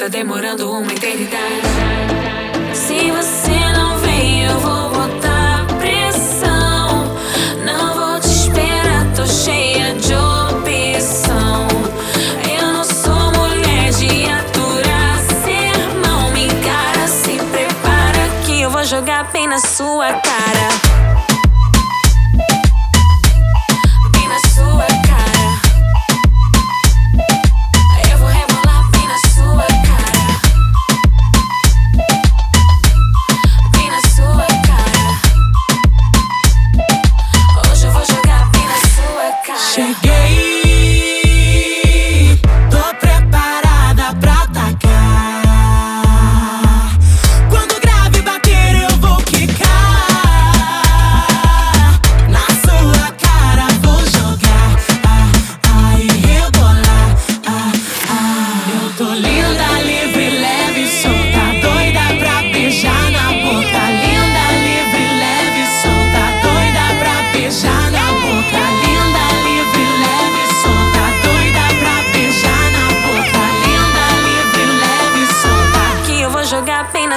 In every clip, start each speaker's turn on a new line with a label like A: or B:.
A: tá demorando uma eternidade. Se
B: você não vem, eu vou botar pressão.
A: Não vou te esperar, tô cheia de opção. Eu não sou mulher de aturar mal Me encara, se prepara que eu vou jogar bem na sua cara.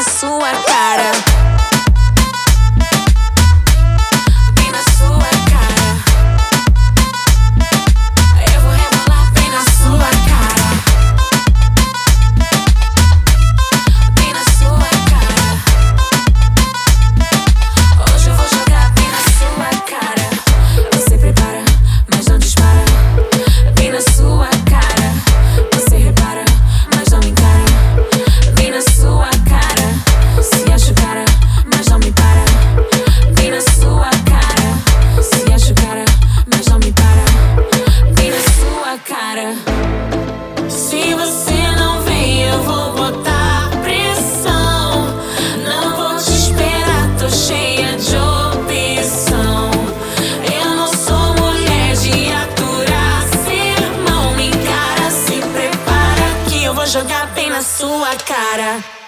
A: Sua cara. Jogar bem na sua cara.